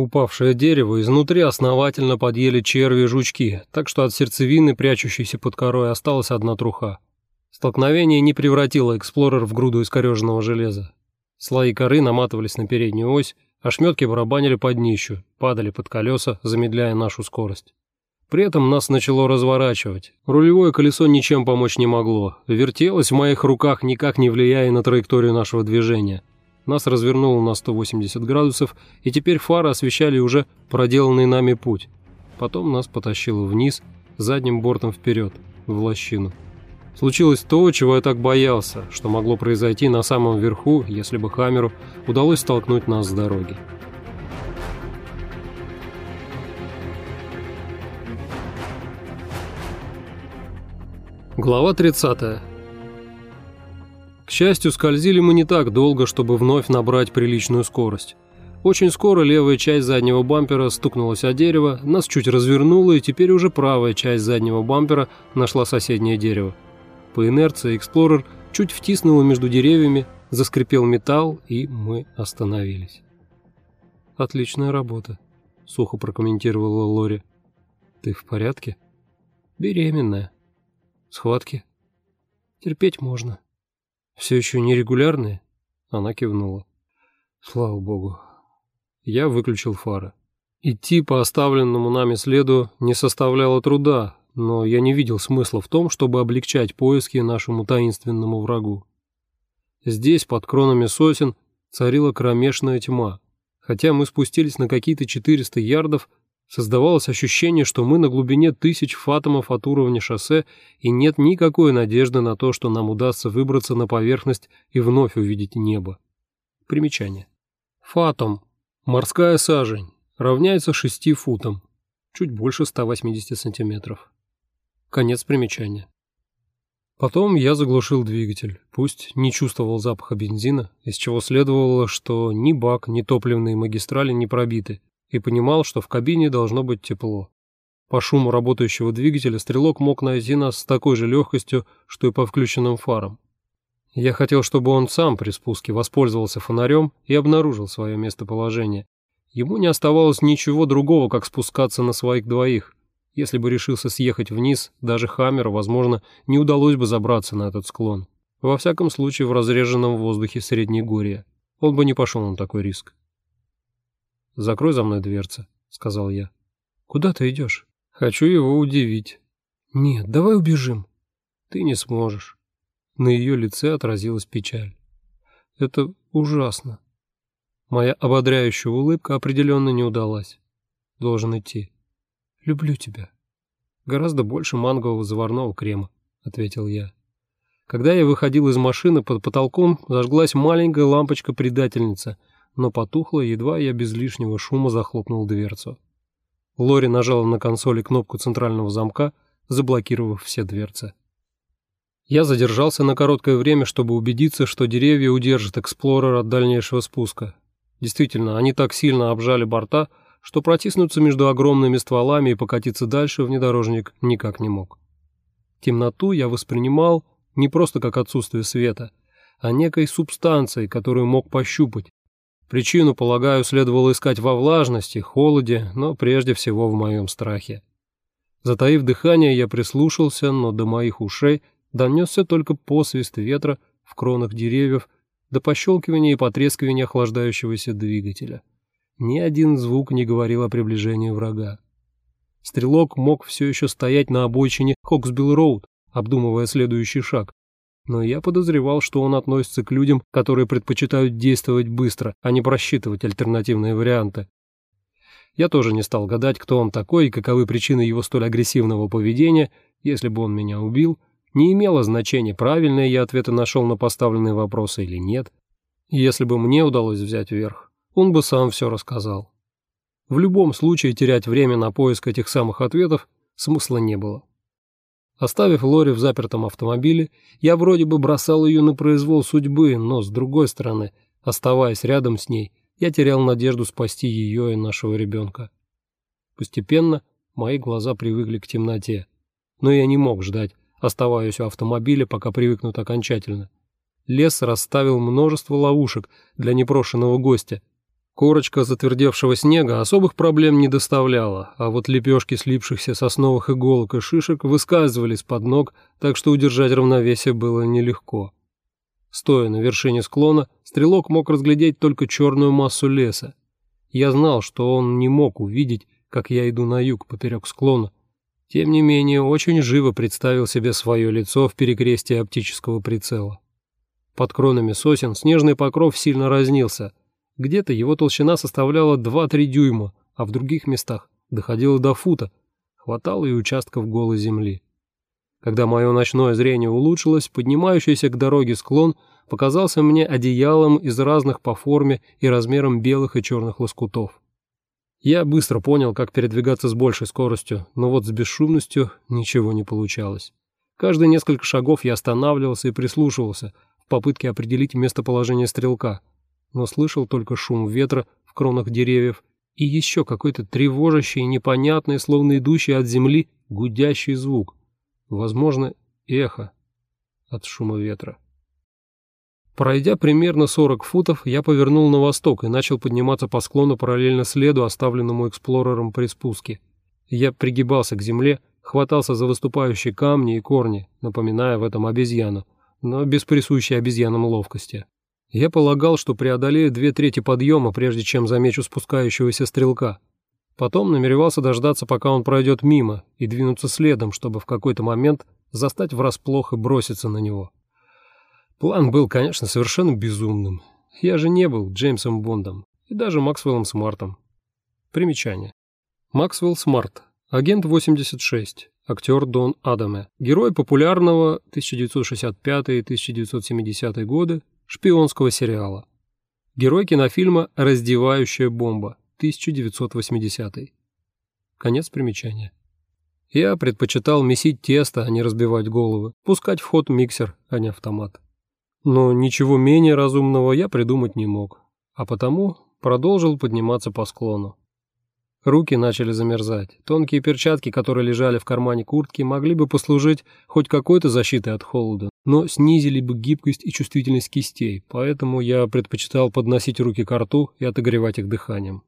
Упавшее дерево изнутри основательно подъели черви жучки, так что от сердцевины, прячущейся под корой, осталась одна труха. Столкновение не превратило эксплорер в груду искореженного железа. Слои коры наматывались на переднюю ось, ошметки барабанили под днищу, падали под колеса, замедляя нашу скорость. При этом нас начало разворачивать. Рулевое колесо ничем помочь не могло. Вертелось в моих руках, никак не влияя на траекторию нашего движения. Нас развернуло на 180 градусов, и теперь фары освещали уже проделанный нами путь. Потом нас потащило вниз, задним бортом вперед, в лощину. Случилось то, чего я так боялся, что могло произойти на самом верху, если бы Хамеру удалось столкнуть нас с дороги. Глава 30. К счастью, скользили мы не так долго, чтобы вновь набрать приличную скорость. Очень скоро левая часть заднего бампера стукнулась о дерево, нас чуть развернуло, и теперь уже правая часть заднего бампера нашла соседнее дерево. По инерции Эксплорер чуть втиснуло между деревьями, заскрипел металл, и мы остановились. «Отличная работа», — сухо прокомментировала Лори. «Ты в порядке?» «Беременная», Схватки? Терпеть можно. Все еще нерегулярные? Она кивнула. Слава богу. Я выключил фары. Идти по оставленному нами следу не составляло труда, но я не видел смысла в том, чтобы облегчать поиски нашему таинственному врагу. Здесь, под кронами сосен, царила кромешная тьма. Хотя мы спустились на какие-то 400 ярдов, Создавалось ощущение, что мы на глубине тысяч фатомов от уровня шоссе, и нет никакой надежды на то, что нам удастся выбраться на поверхность и вновь увидеть небо. Примечание. Фатом. Морская сажень. Равняется 6 футам. Чуть больше 180 сантиметров. Конец примечания. Потом я заглушил двигатель, пусть не чувствовал запаха бензина, из чего следовало, что ни бак, ни топливные магистрали не пробиты, и понимал, что в кабине должно быть тепло. По шуму работающего двигателя стрелок мог найти нас с такой же легкостью, что и по включенным фарам. Я хотел, чтобы он сам при спуске воспользовался фонарем и обнаружил свое местоположение. Ему не оставалось ничего другого, как спускаться на своих двоих. Если бы решился съехать вниз, даже Хаммеру, возможно, не удалось бы забраться на этот склон. Во всяком случае, в разреженном воздухе Среднегорья. Он бы не пошел на такой риск. «Закрой за мной дверцы», — сказал я. «Куда ты идешь?» «Хочу его удивить». «Нет, давай убежим». «Ты не сможешь». На ее лице отразилась печаль. «Это ужасно». Моя ободряющая улыбка определенно не удалась. Должен идти. «Люблю тебя». «Гораздо больше мангового заварного крема», — ответил я. Когда я выходил из машины, под потолком зажглась маленькая лампочка-предательница — но потухло, едва я без лишнего шума захлопнул дверцу. Лори нажала на консоли кнопку центрального замка, заблокировав все дверцы. Я задержался на короткое время, чтобы убедиться, что деревья удержат Эксплорер от дальнейшего спуска. Действительно, они так сильно обжали борта, что протиснуться между огромными стволами и покатиться дальше внедорожник никак не мог. Темноту я воспринимал не просто как отсутствие света, а некой субстанцией, которую мог пощупать, Причину, полагаю, следовало искать во влажности, холоде, но прежде всего в моем страхе. Затаив дыхание, я прислушался, но до моих ушей донесся только посвист ветра в кронах деревьев до пощелкивания и потрескивания охлаждающегося двигателя. Ни один звук не говорил о приближении врага. Стрелок мог все еще стоять на обочине Хоксбилл-Роуд, обдумывая следующий шаг, но я подозревал, что он относится к людям, которые предпочитают действовать быстро, а не просчитывать альтернативные варианты. Я тоже не стал гадать, кто он такой и каковы причины его столь агрессивного поведения, если бы он меня убил, не имело значения, правильные я ответы нашел на поставленные вопросы или нет. Если бы мне удалось взять верх, он бы сам все рассказал. В любом случае терять время на поиск этих самых ответов смысла не было. Оставив Лори в запертом автомобиле, я вроде бы бросал ее на произвол судьбы, но, с другой стороны, оставаясь рядом с ней, я терял надежду спасти ее и нашего ребенка. Постепенно мои глаза привыкли к темноте, но я не мог ждать, оставаясь у автомобиля, пока привыкнут окончательно. Лес расставил множество ловушек для непрошенного гостя. Корочка затвердевшего снега особых проблем не доставляла, а вот лепешки слипшихся сосновых иголок и шишек выскальзывали из-под ног, так что удержать равновесие было нелегко. Стоя на вершине склона, стрелок мог разглядеть только черную массу леса. Я знал, что он не мог увидеть, как я иду на юг поперек склона. Тем не менее, очень живо представил себе свое лицо в перекрестии оптического прицела. Под кронами сосен снежный покров сильно разнился – где-то его толщина составляла 2-3 дюйма, а в других местах доходила до фута. Хватало и участков голой земли. Когда мое ночное зрение улучшилось, поднимающийся к дороге склон показался мне одеялом из разных по форме и размерам белых и черных лоскутов. Я быстро понял, как передвигаться с большей скоростью, но вот с бесшумностью ничего не получалось. Каждые несколько шагов я останавливался и прислушивался в попытке определить местоположение стрелка — но слышал только шум ветра в кронах деревьев и еще какой-то тревожащий, непонятный, словно идущий от земли, гудящий звук. Возможно, эхо от шума ветра. Пройдя примерно 40 футов, я повернул на восток и начал подниматься по склону параллельно следу, оставленному эксплорером при спуске. Я пригибался к земле, хватался за выступающие камни и корни, напоминая в этом обезьяну, но без присущей обезьянам ловкости. Я полагал, что преодолею две трети подъема, прежде чем замечу спускающегося стрелка. Потом намеревался дождаться, пока он пройдет мимо, и двинуться следом, чтобы в какой-то момент застать врасплох и броситься на него. План был, конечно, совершенно безумным. Я же не был Джеймсом Бондом и даже Максвеллом Смартом. Примечание. Максвелл Смарт, агент 86, актер Дон Адаме, герой популярного 1965-1970 годы шпионского сериала. Герой кинофильма «Раздевающая бомба» 1980. Конец примечания. Я предпочитал месить тесто, а не разбивать головы, пускать в ход миксер, а не автомат. Но ничего менее разумного я придумать не мог, а потому продолжил подниматься по склону. Руки начали замерзать. Тонкие перчатки, которые лежали в кармане куртки, могли бы послужить хоть какой-то защитой от холода, но снизили бы гибкость и чувствительность кистей, поэтому я предпочитал подносить руки к рту и отогревать их дыханием.